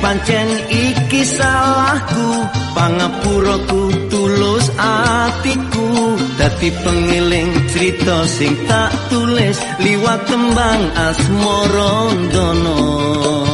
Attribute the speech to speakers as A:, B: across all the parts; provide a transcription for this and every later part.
A: Pancen iki salahku pangapuraku tulus atiku. Dadi pengiling cerita sing tak tulis liwat tembang asmara dono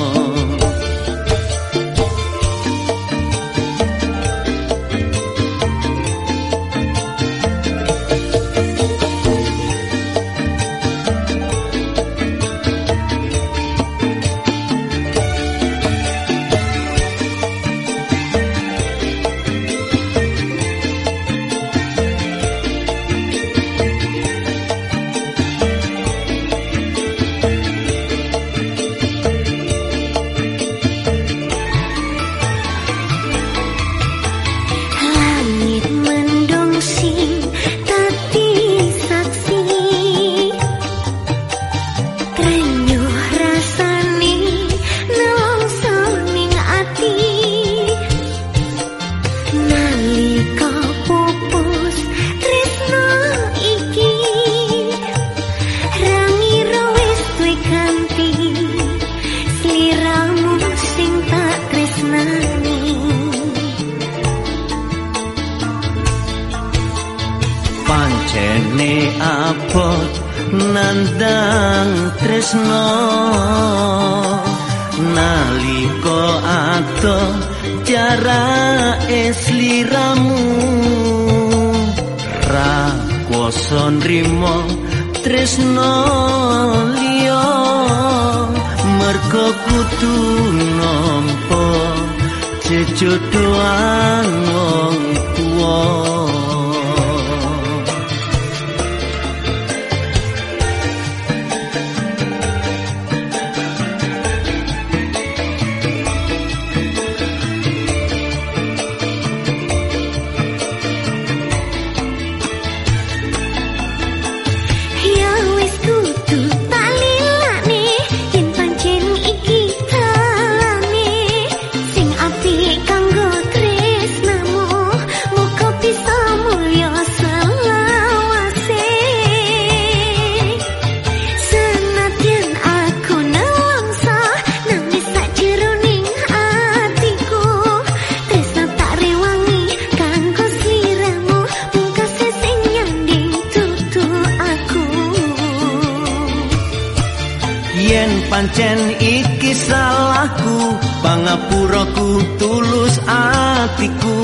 A: pancen iki salahku. Pangapuraku tulus atiku.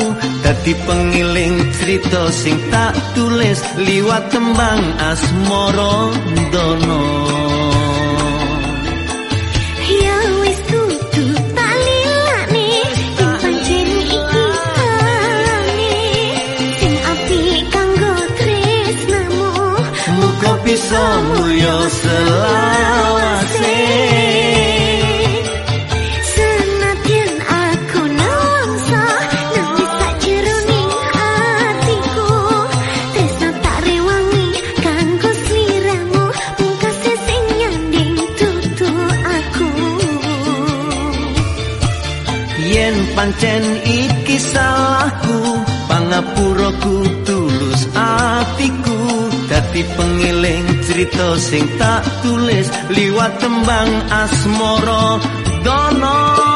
A: Dadi pengiling cerita sing tak tulis liwat tembang asmara dono bisa mulya selawase pancen iki salahku pangapuraku tulus atiku. Dadi pengiling cerita sing tak tulis. Liwat tembang asmara dono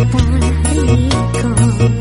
B: Dan go.